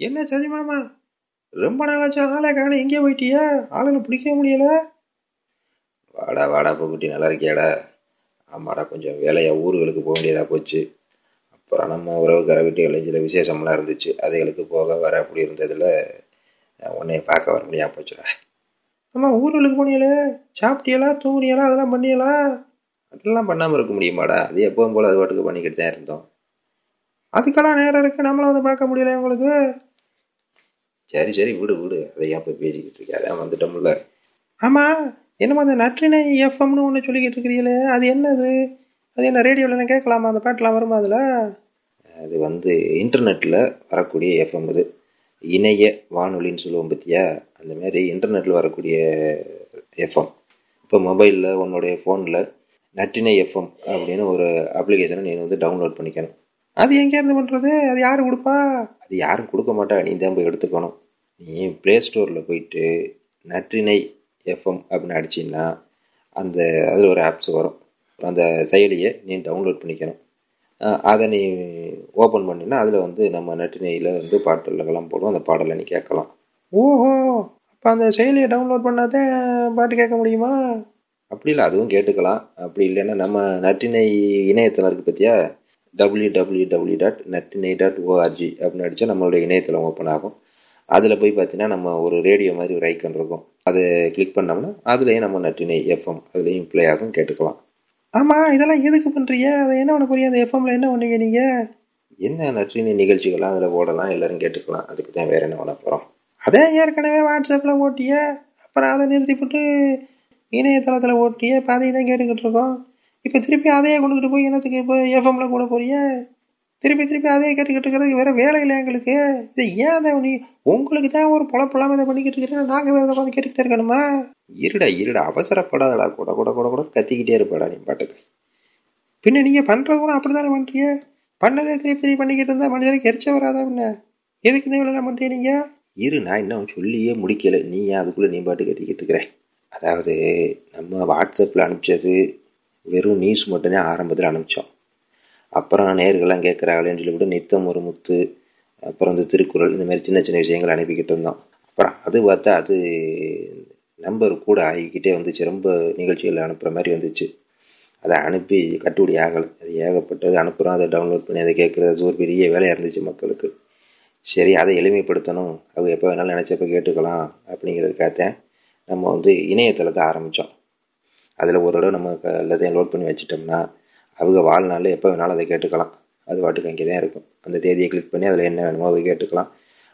என்ன சதி மாமா? ரொம்ப நாளாச்சு ஆளை காண எங்கே போயிட்டியா? ஆளுங்களை பிடிக்க முடியல. வாடா வாடா போக்குட்டி. நல்லா இருக்கியாடா? ஆமாடா கொஞ்சம் வேலையாக ஊர்களுக்கு போக வேண்டியதாக போச்சு. அப்புறம் நம்ம உறவுக்கார வீட்டுகளில் சில விசேஷம்லாம் இருந்துச்சு. அதுகளுக்கு போக வர அப்படி இருந்ததில் உன்னைய பார்க்க வர முடியாம போச்சுடா. ஆமாம் ஊர்களுக்கு போனியல சாப்பிட்டியலா? தூங்குனியலா அதெல்லாம் பண்ணியலா? அதெல்லாம் பண்ணாமல் இருக்க முடியுமாடா? அது எப்பவும் போல் அது பாட்டுக்கு பண்ணிக்கிட்டு தான் இருந்தோம். அதுக்கெல்லாம் நேரம் இருக்கு. நம்மளும் வந்து பார்க்க முடியல உங்களுக்கு. சரி சரி விடு விடு. அதை ஏன் போய் பேசிக்கிட்டு இருக்க. அதான் வந்துட்டோம்ல. ஆமாம் என்னமோ அந்த நற்றினை எஃப்எம்னு ஒன்று சொல்லிக்கிட்டு இருக்கிறீங்களே? அது என்னது? அது என்ன ரேடியோவில் கேட்கலாமா? அந்த பாட்டெலாம் வருமா அதில்? அது வந்து இன்டர்நெட்டில் வரக்கூடிய எஃப்எம் இது. இணைய வானொலின்னு சொல்லுவோம் பற்றியா அந்த மாதிரி இன்டர்நெட்டில் வரக்கூடிய எஃப்எம். இப்போ மொபைலில் உன்னுடைய ஃபோனில் நட்டினை எஃப்எம் அப்படின்னு ஒரு அப்ளிகேஷனை நீ வந்து டவுன்லோட் பண்ணிக்கணும். அது எங்கேருந்து பண்ணுறது அது யார் கொடுப்பா? அது யாரும் கொடுக்க மாட்டா. நீ தான் போய் எடுத்துக்கணும். நீ ப்ளே ஸ்டோரில் போயிட்டு நற்றினை எஃப்எம் அப்படின்னு அடிச்சின்னா அந்த அதில் ஒரு ஆப்ஸ் வரும். அந்த செயலியை நீ டவுன்லோட் பண்ணிக்கணும். அதை நீ ஓப்பன் பண்ணினா அதில் வந்து நம்ம நட்டினையில் வந்து பாட்டுலகெல்லாம் போடுவோம் அந்த பாடலை நீ கேட்கலாம். ஓஹோ! அப்போ அந்த செயலியை டவுன்லோட் பண்ணாதான் பாட்டு கேட்க முடியுமா? அப்படி இல்லை அதுவும் கேட்டுக்கலாம். அப்படி இல்லைன்னா நம்ம நட்டினை இணையத்தில் இருக்குது பற்றியா W W W dot Natrinai dot O R G அப்படின்னு அடித்தா நம்மளுடைய இணையதளம் ஓப்பன் ஆகும். அதில் போய் பார்த்தீங்கன்னா நம்ம ஒரு ரேடியோ மாதிரி ஒரு ஐக்கன் இருக்கும். அதை கிளிக் பண்ணோம்னா அதுலேயும் நம்ம நட்டினை எஃப்எம் அதுலேயும் ப்ளே ஆகும் கேட்டுக்கலாம். ஆமாம் இதெல்லாம் எதுக்கு பண்ணுறீங்க அதை என்ன பண்ண போறீங்க? அந்த எஃப்எம்ல என்ன பண்ணுவீங்க நீங்கள் என்ன நற்றினை நிகழ்ச்சிகள்லாம் அதில் ஓடலாம் எல்லோரும் கேட்டுக்கலாம். அதுக்கு தான் வேறு என்ன பண்ண போகிறோம் அதே ஏற்கனவே வாட்ஸ்அப்பில் ஓட்டிய அப்புறம் அதை நிறுத்தி போட்டு இணையதளத்தில் ஓட்டிய அதையும் தான் கேட்டுக்கிட்டு இருக்கோம். இப்போ திருப்பி அதையே கொண்டுக்கிட்டு போய் என்னத்துக்கு இப்போ எஃப்எம்ல கூட போறிய? திருப்பி திருப்பி அதையே கேட்டுக்கிட்டு இருக்கிறதுக்கு வேற வேலை இல்லை எங்களுக்கு? இது ஏன் அதை நீ உங்களுக்கு தான் ஒரு பொழப்பெல்லாம் இதை பண்ணிக்கிட்டு இருக்கிறேன் நாங்கள் வேறு உட்காந்து கேட்டுக்கிட்டே இருக்கணுமா? இருடா இருடா. அவசரப்படாதடா. கூட கூட கூட கூட கத்திக்கிட்டே இருப்பாடா நீ பாட்டுக்கு. பின்ன நீங்கள் பண்ணுறது கூட அப்படி தானே பண்ணுறீங்க பண்ணதே திருப்பி திருப்பி பண்ணிக்கிட்டு இருந்தால் மனிதனுக்கு எரிச்ச வராதா என்ன? எதுக்கு இந்த வேலை பண்ணுறீங்க நீங்கள் இரு நான் இன்னும் சொல்லியே முடிக்கலை. நீ ஏன் அதுக்குள்ளே நீ பாட்டு கத்திக்கிட்டு இருக்கிற? அதாவது நம்ம வாட்ஸ்அப்பில் அனுப்பிச்சது வெறும் நியூஸ் மட்டும்தான் ஆரம்பத்தில் அனுப்பிச்சோம். அப்புறம் நேர்கள்லாம் கேட்குறாங்களேன்னு சொல்லிவிட்டு நித்தம் ஒரு முத்து அப்புறம் இந்த திருக்குறள் இந்த மாதிரி சின்ன சின்ன விஷயங்கள் அனுப்பிக்கிட்டு இருந்தோம். அப்புறம் அது பார்த்தா அது நம்பர் கூட ஆகிக்கிட்டே வந்துச்சு. ரொம்ப நிகழ்ச்சிகள் அனுப்புகிற மாதிரி வந்துச்சு. அதை அனுப்பி கட்டுப்படி ஆகலை. அது ஏகப்பட்டது அனுப்புகிறோம் அதை டவுன்லோட் பண்ணி அதை கேட்குறது அது ஒரு பெரிய வேலையாக இருந்துச்சு மக்களுக்கு. சரி அதை எளிமைப்படுத்தணும். அவங்க எப்போ வேணாலும் நினச்சப்போ கேட்டுக்கலாம் அப்படிங்கிறதுக்காகத்தான் நம்ம வந்து இணையதளத்தை ஆரம்பித்தோம் அதில் ஒரு தடவை நம்ம எல்லாத்தையும் லோட் பண்ணி வச்சிட்டோம்னா அவங்க வாழ்நாளில் எப்போ வேணாலும் அதை கேட்டுக்கலாம். அது பாட்டுக்கு அங்கே தான் இருக்கும். அந்த தேதியை கிளிக் பண்ணி அதில் என்ன வேணுமோ அதை கேட்டுக்கலாம்.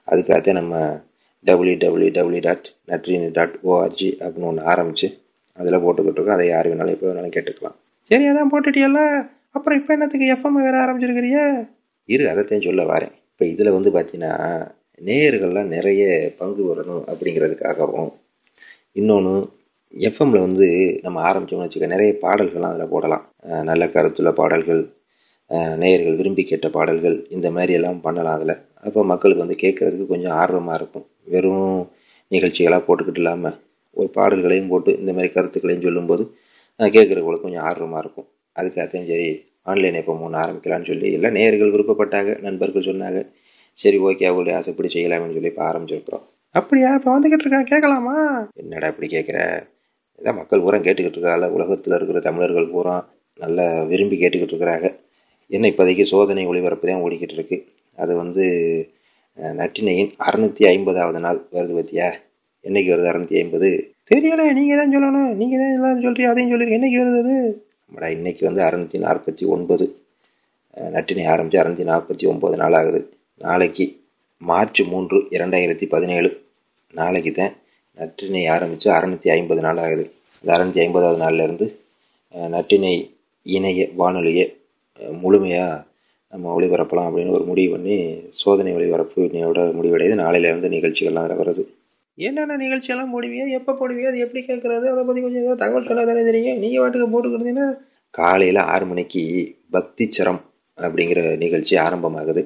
அதுக்காகத்தான் நம்ம W W W dot Natrinai dot O R G அப்படின்னு ஒன்று ஆரம்பித்து அதில் போட்டுக்கிட்டு இருக்கோம் அதை யார் வேணாலும் எப்போ வேணாலும் கேட்டுக்கலாம். சரி அதான் போட்டுட்டியல்ல. அப்புறம் இப்போ என்னத்துக்கு எஃப்எம் வேறு ஆரம்பிச்சிருக்கிறிய இரு அதைத்தான் சொல்ல வரேன். இப்போ இதில் வந்து பார்த்தீங்கன்னா நேயர்கள்லாம் நிறைய பங்கு வரணும் அப்படிங்கிறதுக்காகவும் இன்னொன்று எஃப்எம்மில் வந்து நம்ம ஆரம்பித்தோம்னு வச்சுக்க நிறைய பாடல்கள்லாம் அதில் போடலாம். நல்ல கருத்துள்ள பாடல்கள் நேயர்கள் விரும்பி கேட்ட பாடல்கள் இந்த மாதிரி எல்லாம் பண்ணலாம் அதில். அப்போ மக்களுக்கு வந்து கேட்குறதுக்கு கொஞ்சம் ஆர்வமாக இருக்கும். வெறும் நிகழ்ச்சிகளாக போட்டுக்கிட்டு இல்லாமல் ஒரு பாடல்களையும் போட்டு இந்த மாதிரி கருத்துக்களையும் சொல்லும்போது கேட்குறவங்களுக்கு கொஞ்சம் ஆர்வமாக இருக்கும். அதுக்காகத்தையும் சரி ஆன்லைன் எஃப்எம் ஒன்று ஆரம்பிக்கலாம்னு சொல்லி எல்லாம் நேயர்கள் விருப்பப்பட்டாங்க நண்பர்கள் சொன்னாங்க. சரி ஓகே அவங்களுடைய ஆசைப்படி செய்யலாம்னு சொல்லி இப்போ ஆரம்பிச்சிருக்கிறோம். அப்படியா? இப்போ வந்துக்கிட்டு இருக்கா கேட்கலாமா? என்னடா இப்படி கேட்குற? இதான் மக்கள் பூரா கேட்டுக்கிட்டு இருக்காங்க. உலகத்தில் இருக்கிற தமிழர்கள் பூரா நல்லா விரும்பி கேட்டுக்கிட்டு இருக்கிறாங்க. என்ன இப்போதைக்கு சோதனை ஒளிபரப்பு தான் ஓடிக்கிட்டு இருக்கு. அது வந்து நட்டினையின் அறுநூத்தி ஐம்பதாவது நாள் வருது பத்தியா? என்னைக்கு வருது அறுநூத்தி ஐம்பது? தெரியல நீங்கள் தான் சொல்லணும். நீங்கள் தான் எல்லாரும் சொல்கிறீங்க அதையும் சொல்லிருக்கீங்க என்னைக்கு வருது அது? நம்மடா இன்னைக்கு வந்து அறுநூத்தி நாற்பத்தி ஒன்பது. நட்டினை ஆரம்பித்து அறுநூத்தி நாற்பத்தி ஒம்பது நாள் ஆகுது. நாளைக்கு மார்ச் மூன்று இரண்டாயிரத்தி பதினேழு. நாளைக்கு தான் நற்றினை ஆரம்பித்து அறநூற்றி ஐம்பது நாள் ஆகுது. அறநூற்றி ஐம்பதாவது நாள்லேருந்து நற்றினை இணைய வானொலியை முழுமையாக நம்ம ஒளிபரப்பலாம் அப்படின்னு ஒரு முடிவு பண்ணி சோதனை ஒளிபரப்பு இன்னையோட முடிவடையுது. நாளையிலேருந்து நிகழ்ச்சிகள்லாம் அதில் வருது என்னென்ன நிகழ்ச்சியெல்லாம் போடுவியா எப்போ போடுவியா அது எப்படி கேட்குறது அதை பற்றி கொஞ்சம் ஏதாவது தகவல் சொன்னால் தானே தெரியும் நீங்கள் வாட்டுக்கு போட்டுக்கிட்டீங்கன்னா காலையில் ஆறு மணிக்கு பக்தி சரம் அப்படிங்கிற நிகழ்ச்சி ஆரம்பமாகுது.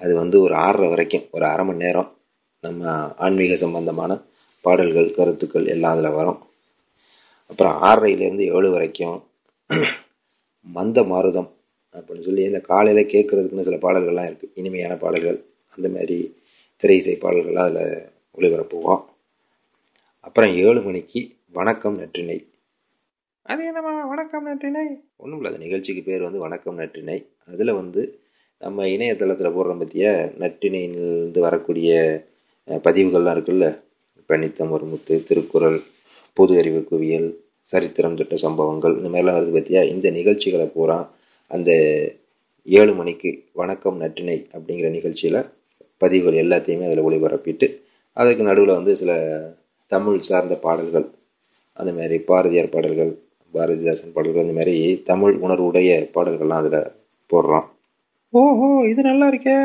அது வந்து ஒரு ஆறரை வரைக்கும் ஒரு அரை மணி நேரம் நம்ம ஆன்மீக சம்பந்தமான பாடல்கள் கருத்துக்கள் எல்லாம் அதில் வரும். அப்புறம் ஆறரைலேருந்து ஏழு வரைக்கும் மந்த மாருதம் அப்படின்னு சொல்லி இந்த காலையில் கேட்குறதுக்குன்னு சில பாடல்கள்லாம் இருக்குது இனிமையான பாடல்கள். அந்த மாதிரி திரை இசை பாடல்கள் அதில் ஒளிபரப்புவோம். அப்புறம் ஏழு மணிக்கு வணக்கம் நற்றினை. அது என்னம்மா வணக்கம் நற்றினை? ஒன்றும் இல்லை அந்த நிகழ்ச்சிக்கு பேர் வந்து வணக்கம் நற்றினை. அதில் வந்து நம்ம இணையதளத்தில் போடுற பற்றிய நற்றினையிலிருந்து வரக்கூடிய பதிவுகள்லாம் இருக்குல்ல. பணித்தம் ஒரு முத்து திருக்குறள் பொது அறிவு குவியல் சரித்திரம் திட்ட சம்பவங்கள் இந்த மாதிரிலாம் வருது பற்றியா இந்த நிகழ்ச்சிகளை பூரா அந்த ஏழு மணிக்கு வணக்கம் நற்றினை அப்படிங்கிற நிகழ்ச்சியில் பதிவுகள் எல்லாத்தையுமே அதில் ஒளிபரப்பிட்டு அதுக்கு நடுவில் வந்து சில தமிழ் சார்ந்த பாடல்கள் அந்த மாதிரி பாரதியார் பாடல்கள் பாரதிதாசன் பாடல்கள் இந்த மாதிரி தமிழ் உணர்வுடைய பாடல்கள்லாம் அதில் போடுறோம். ஓஹோ இது நல்லா இருக்கே.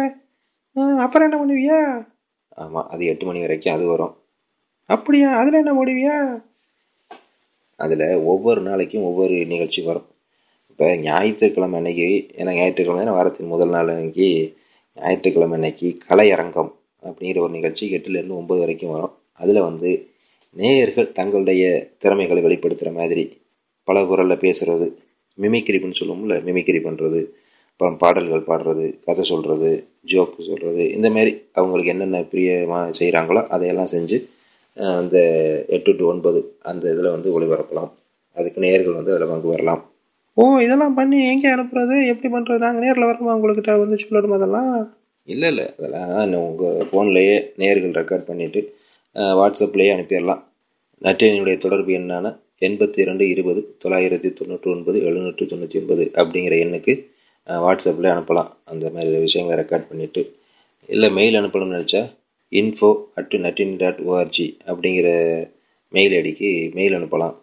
அப்புறம் என்ன பண்ணுவியா? ஆமாம் அது எட்டு மணி வரைக்கும் அது வரும். அப்படியா? அதில் என்ன முடிவியா அதில் ஒவ்வொரு நாளைக்கும் ஒவ்வொரு நிகழ்ச்சி வரும். இப்போ ஞாயிற்றுக்கிழமை அன்னைக்கு ஏன்னா ஞாயிற்றுக்கிழமை வாரத்தின் முதல் நாள் அன்னைக்கு ஞாயிற்றுக்கிழமை அன்னைக்கு கலையரங்கம் அப்படிங்கிற ஒரு நிகழ்ச்சி எட்டுலேருந்து ஒம்பது வரைக்கும் வரும். அதில் வந்து நேயர்கள் தங்களுடைய திறமைகளை வெளிப்படுத்துகிற மாதிரி பல குரலில் பேசுகிறது மிமிக்ரிப்புன்னு சொல்லுவோம்ல மிமிக்ரி பண்ணுறது அப்புறம் பாடல்கள் பாடுறது கதை சொல்கிறது ஜோக்கு சொல்கிறது இந்த மாதிரி அவங்களுக்கு என்னென்ன பிரியமாக செய்கிறாங்களோ அதையெல்லாம் செஞ்சு அந்த எட்டு டு ஒன்பது அந்த இதில் வந்து ஒளிபரப்பலாம் அதுக்கு நேர்கள் வந்து அதில் பங்கு வரலாம் ஓ இதெல்லாம் பண்ணி எங்கே அனுப்புறது? எப்படி பண்ணுறது நாங்கள் நேரில் வரணுமா உங்கள்கிட்ட வந்து சொல்லணும் அதெல்லாம்? இல்லை இல்லை. அதெல்லாம் உங்கள் ஃபோன்லேயே நேர்கள் ரெக்கார்ட் பண்ணிவிட்டு வாட்ஸ்அப்லேயே அனுப்பிடலாம். நற்றினுடைய தொடர்பு என்னான எண்பத்தி இரண்டு இருபது தொள்ளாயிரத்தி தொண்ணூற்றி ஒன்பது எழுநூற்றி தொண்ணூற்றி ஒன்பது அப்படிங்கிற எண்ணுக்கு வாட்ஸ்அப்பில் அனுப்பலாம். அந்த மாதிரி விஷயங்களை ரெக்கார்ட் பண்ணிவிட்டு இல்லை மெயில் அனுப்பணும்னு நினச்சா info at Natrinai dot O R G அப்படிங்கிற மெயில் ஐடிக்கு மெயில் அனுப்பலாம்.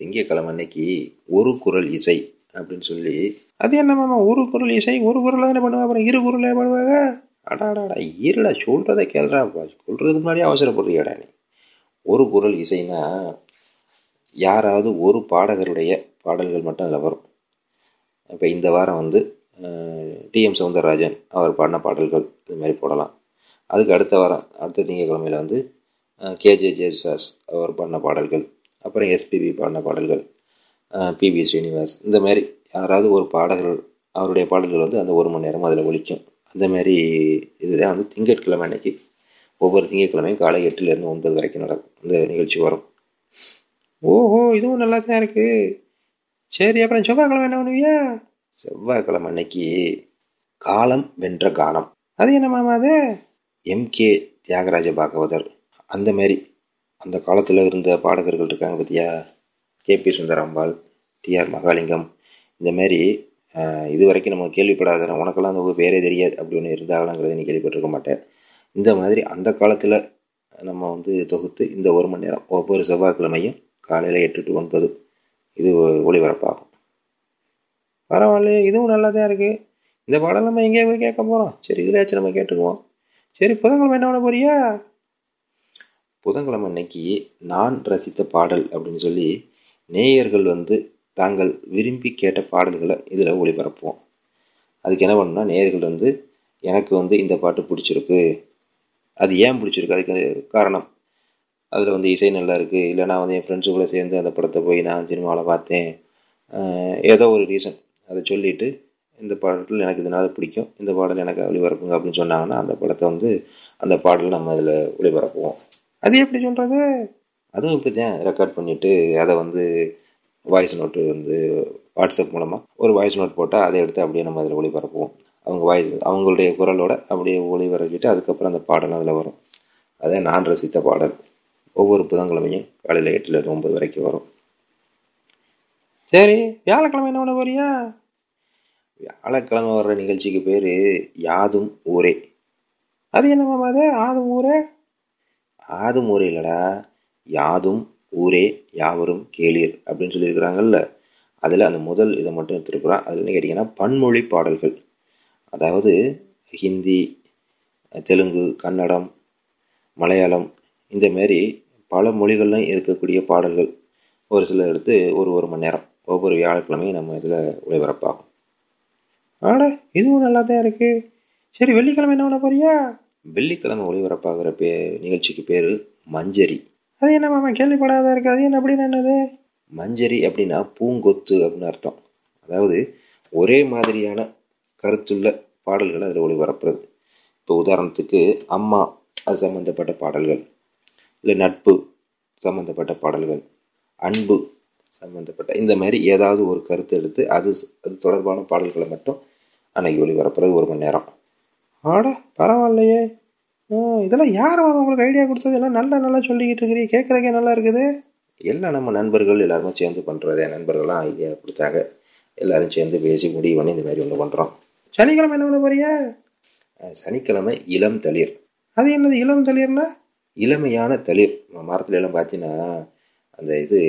திங்கக்கிழமை அன்னைக்கு ஒரு குரல் இசை அப்படின்னு சொல்லி அது என்ன ஒரு குரல் இசை ஒரு குரல் தானே பண்ணுவாங்க அப்புறம் இரு குரல் பண்ணுவாங்க? அடாடாடா இருடா சொல்கிறத கேள்றா சொல்கிறதுக்கு முன்னாடியே அவசரப்படுறியாடா நீ. ஒரு குரல் இசைனா யாராவது ஒரு பாடகருடைய பாடல்கள் மட்டும் அதில் வரும். இப்போ இந்த வாரம் வந்து டிஎம் சவுந்தரராஜன் அவர் பாடின பாடல்கள் இது மாதிரி போடலாம். அதுக்கு அடுத்த வாரம் அடுத்த திங்கக்கிழமையில் வந்து கேஜே ஜேசாஸ் அவர் பாடின பாடல்கள் அப்புறம் எஸ்பிபி பாடின பாடல்கள் பிபி ஸ்ரீனிவாஸ் இந்த மாதிரி யாராவது ஒரு பாடல்கள் அவருடைய பாடல்கள் வந்து அந்த ஒரு மணி நேரம் அதில் ஒழிக்கும் அந்த மாதிரி இதுதான் வந்து திங்கட்கிழமை அன்னைக்கு. ஒவ்வொரு திங்கட்கிழமையும் காலை எட்டுலேருந்து ஒன்பது வரைக்கும் நடக்கும். இந்த நிகழ்ச்சி வரும். ஓஹோ இதுவும் நல்லா தான் இருக்குது சரி அப்புறம் செவ்வாய்க்கிழமை என்ன பண்ணுவியா? செவ்வாய்க்கிழமை அன்னைக்கு காலம் வென்ற கானம். அது என்ன மாமா அது? M K Thyagaraja Bhagavathar. அந்த மாதிரி அந்த காலத்தில் இருந்த பாடகர்கள் இருக்காங்க பார்த்தியா கேபி சுந்தரம்பாள் டிஆர் மகாலிங்கம். இந்தமாரி இது வரைக்கும் நம்ம கேள்விப்படாத உனக்கெல்லாம் அந்த பேரே தெரியாது அப்படி ஒன்று இருந்தாங்களாங்கிறத நீ கேள்விப்பட்டிருக்க மாட்டேன் இந்த மாதிரி அந்த காலத்தில் நம்ம வந்து தொகுத்து இந்த ஒரு மணி நேரம் ஒவ்வொரு செவ்வாய்க்கிழமையும் காலையில் எட்டு டு ஒன்பது இது ஒளிபரப்பாகும். பரவாயில்ல இதுவும் நல்லா தான் இருக்குது இந்த பாடம் நம்ம எங்கேயே போய் கேட்க போகிறோம் சரி இதில் நம்ம கேட்டுக்குவோம். சரி புதன்கிழமை என்ன பண்ண போறியா? புதன்கிழமை அன்னைக்கு நான் ரசித்த பாடல் அப்படின்னு சொல்லி நேயர்கள் வந்து தாங்கள் விரும்பி கேட்ட பாடல்களை இதில் ஒளிபரப்புவோம். அதுக்கு என்ன பண்ணணும்னா நேயர்கள் வந்து எனக்கு வந்து இந்த பாட்டு பிடிச்சிருக்கு. அது ஏன் பிடிச்சிருக்கு? அதுக்கு காரணம். அதில் வந்து இசை நல்லா இருக்குது இல்லை நான் வந்து என் கூட சேர்ந்து அந்த படத்தை போய் நான் சினிமாவில் பார்த்தேன். ஏதோ ஒரு ரீசன் அதை சொல்லிவிட்டு இந்த பாடத்தில் எனக்கு இதனால் பிடிக்கும். இந்த பாடல் எனக்கு ஒளிபரப்புங்க அப்படின்னு சொன்னாங்கன்னா அந்த படத்தை வந்து அந்த பாடல் நம்ம அதில் ஒளிபரப்புவோம். அது எப்படி சொல்கிறது அதுவும் இப்படி தான் ரெக்கார்ட் பண்ணிவிட்டு அதை வந்து வாய்ஸ் நோட்டு வந்து வாட்ஸ்அப் மூலமாக ஒரு வாய்ஸ் நோட் போட்டால் அதை எடுத்து அப்படியே நம்ம அதில் ஒளிபரப்புவோம். அவங்க வாய்ஸ் அவங்களுடைய குரலோட அப்படியே ஒளிபரப்பிட்டு அதுக்கப்புறம் அந்த பாடல் அதில் வரும். அதான் நான் ரசித்த பாடல். ஒவ்வொரு புதன்கிழமையும் காலையில் எட்டுலேருந்து ஒம்பது வரைக்கும் வரும். சரி வியாழக்கிழமை என்ன பண்ண போறியா? வியாழக்கிழமை வர்ற நிகழ்ச்சிக்கு பேர் யாதும் ஊரே. அது என்ன அது ஆதும் ஊரே? ஆதும் ஊரே இல்லைடா. யாதும் ஊரே யாவரும் கேளீர் அப்படின்னு சொல்லியிருக்கிறாங்கல்ல. அதில் அந்த முதல் இதை மட்டும் எடுத்துருக்குறோம் அதில் என்ன கேட்டிங்கன்னா பன்மொழி பாடல்கள். அதாவது ஹிந்தி தெலுங்கு கன்னடம் மலையாளம் இந்த மாரி பல மொழிகள்லாம் இருக்கக்கூடிய பாடல்கள். ஒரு சில எடுத்து ஒரு ஒரு மணி நேரம். ஒவ்வொரு வியாழக்கிழமையும் நம்ம இதில் ஒளிபரப்பாகும். ஆட இதுவும் நல்லா தான் இருக்குது சரி வெள்ளிக்கிழமை என்ன பண்ண போறியா? வெள்ளிக்கிழமை ஒளிபரப்பாகிற பே நிகழ்ச்சிக்கு பேர் மஞ்சரி. அது என்ன மாமா கேள்விப்படாத இருக்குது அது என்ன அப்படின்னு என்னது? மஞ்சரி அப்படின்னா பூங்கொத்து அப்படின்னு அர்த்தம். அதாவது ஒரே மாதிரியான கருத்துள்ள பாடல்களை அதில் ஒளிபரப்புறது. இப்போ உதாரணத்துக்கு அம்மா அது சம்மந்தப்பட்ட பாடல்கள். இல்லை நட்பு சம்மந்தப்பட்ட பாடல்கள். அன்பு சம்மந்தப்பட்ட இந்த மாதிரி ஏதாவது ஒரு கருத்து எடுத்து அது அது தொடர்பான பாடல்களை மட்டும் அன்னைக்கு ஒளிபரப்புறது ஒரு மணி நேரம். ஆட பரவாயில்லையே. இதெல்லாம் யார் உங்களுக்கு ஐடியா கொடுத்தது? எல்லாம் நல்லா நல்லா சொல்லிக்கிட்டு இருக்கிறீ கேட்குறக்கே நல்லா இருக்குது. எல்லாம் நம்ம நண்பர்கள் எல்லாருமே சேர்ந்து பண்ணுறது நண்பர்கள்லாம் ஐடியா கொடுத்தாங்க. எல்லாரும் சேர்ந்து பேசி முடிவு பண்ணி இந்த மாதிரி ஒன்று பண்ணுறோம் சனிக்கிழமை என்ன பண்ண போறிய சனிக்கிழமை இளம் தளிர். அது என்னது இளம் தளிர்னா? இளமையான தளிர். மரத்துல எல்லாம் பார்த்தீங்கன்னா அந்த இது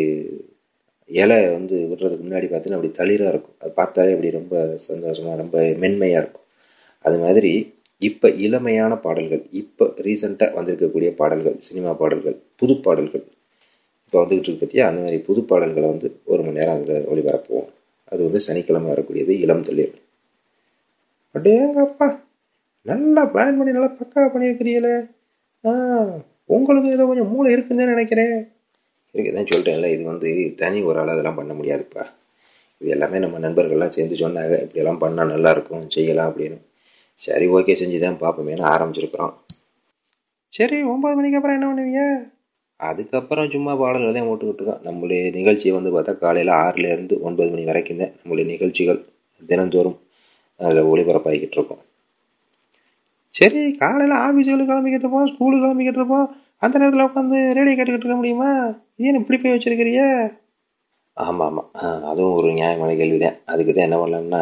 இலை வந்து விடுறதுக்கு முன்னாடி பார்த்தீங்கன்னா அப்படி தளிராக இருக்கும். அது பார்த்தாலே அப்படி ரொம்ப சந்தோஷமாக ரொம்ப மென்மையாக இருக்கும். அது மாதிரி இப்போ இளமையான பாடல்கள் இப்போ ரீசண்டாக வந்திருக்கக்கூடிய பாடல்கள் சினிமா பாடல்கள் புது பாடல்கள். இப்போ வந்துக்கிட்டு இருக்கு பற்றியா அந்த மாதிரி புது பாடல்களை வந்து ஒரு மணி நேரம் அதில் ஒளிபரப்புவோம். அது வந்து சனிக்கிழமை வரக்கூடியது இளம் தளிர். அப்படியேங்கப்பா நல்லா பிளான் பண்ணி நல்லா பக்காவாக பண்ணியிருக்கிறீங்களே. ஆ உங்களுக்கு ஏதோ கொஞ்சம் மூளை இருக்குன்னு நினைக்கிறேன். இருக்குதான் சொல்லிட்டேன்ல இது வந்து தனி ஒரு ஆள் அதெல்லாம் பண்ண முடியாதுப்பா. இது எல்லாமே நம்ம நண்பர்கள்லாம் சேர்ந்து சொன்னாங்க இப்படியெல்லாம் பண்ணால் நல்லாயிருக்கும் செய்யலாம் அப்படின்னு. சரி ஓகே செஞ்சு தான் பார்ப்போமேனு ஆரம்பிச்சிருக்கிறோம். சரி ஒம்பது மணிக்கு அப்புறம் என்ன பண்ணுவீங்க? அதுக்கப்புறம் சும்மா பாடல்கள் தான் ஓட்டுக்கிட்டு இருக்கோம் நம்மளுடைய நிகழ்ச்சியை வந்து பார்த்தா காலையில் ஆறுலேருந்து ஒன்பது மணி வரைக்கும் தான் நம்மளுடைய நிகழ்ச்சிகள் தினந்தோறும் அதில் ஒளிபரப்பாகிக்கிட்டு இருக்கோம். சரி காலையில் ஆஃபீஸுகளுக்கு கிளம்பிக்கிட்டு இருப்போம் ஸ்கூலுக்கு கிளம்பிக்கிட்டு இருப்போம். அந்த நேரத்தில் உட்காந்து ரேடியோ கேட்டுக்கிட்டு இருக்க முடியுமா? ஏன் இப்படி போய் வச்சிருக்கிறிய ஆமாம் ஆமாம் அதுவும் ஒரு நியாயமான கேள்வி தான் அதுக்கு தான் என்ன பண்ணலாம்னா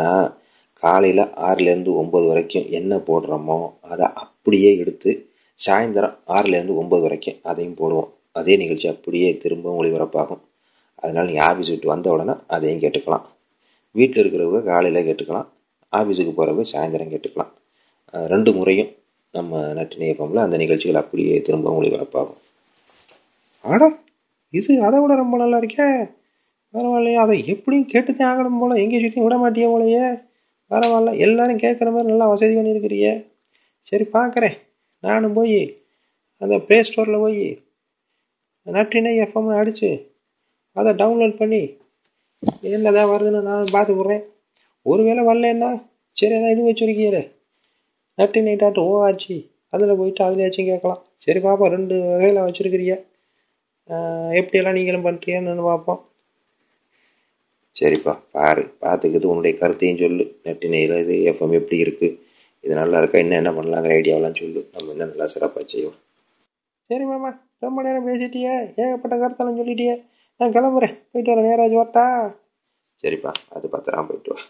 காலையில் ஆறுலேருந்து ஒம்பது வரைக்கும் என்ன போடுறோமோ அதை அப்படியே எடுத்து சாயந்தரம் ஆறுலேருந்து ஒம்பது வரைக்கும் அதையும் போடுவோம். அதே நிகழ்ச்சி அப்படியே திரும்பவும் ஒளிபரப்பாகும். அதனால் நீ ஆஃபீஸ் விட்டு வந்த உடனே அதையும் கேட்டுக்கலாம். வீட்டில் இருக்கிறவங்க காலையில் கேட்டுக்கலாம். ஆஃபீஸுக்கு போகிறவங்க சாயந்தரம் கேட்டுக்கலாம். ரெண்டு முறையும் நம்ம நட்டு நேயப்பமில் அந்த நிகழ்ச்சிகள் அப்படியே திரும்ப ஒளிபரப்பாகும் ஆடா இது அதை விட ரொம்ப நல்லா இருக்கே. பரவாயில்லையே அதை எப்படியும் கேட்டுத்தான் ஆகணும் போல. எங்கேயும் சுற்றி விட மாட்டியே போலையே. பரவாயில்ல எல்லாரும் கேட்குற மாதிரி நல்லா வசதி பண்ணியிருக்கிறிய சரி பார்க்குறேன். நானும் போய் அந்த ப்ளே ஸ்டோரில் போய் நற்றினை எஃப்எம் அடித்து அதை டவுன்லோட் பண்ணி என்னதான் வருதுன்னு நான் பார்த்துக்குறேன் ஒருவேளை வரலன்னா சரி அதான் இது வச்சுருக்கீங்களே நட்டினை டாட் ஓஆர்ஜி அதில் போயிட்டு அதுலேயாச்சும் கேட்கலாம். சரி பார்ப்போம் ரெண்டு வகையில் வச்சுருக்கிறிய எப்படியெல்லாம் நீங்களும் பண்ணுறியன்னு பார்ப்போம் சரிப்பா. பாரு. பார்த்துக்கிது உன்னுடைய கருத்தையும் சொல்லு. நெட்டினையில் இது எஃப்எம் எப்படி இருக்குது இது நல்லா இருக்கா? இன்னும் என்ன பண்ணலாங்கிற ஐடியாவெல்லாம் சொல்லு. நம்ம இன்னும் நல்லா சிறப்பாக செய்வோம். சரி மாமா. ரொம்ப நேரம் பேசிட்டியே. ஏகப்பட்ட கருத்தெல்லாம் சொல்லிட்டியே. நான் கிளம்புறேன். போயிட்டு வரேன். நேராஜ் வரட்டா? சரிப்பா. அது பத்திரம் போயிட்டு வா.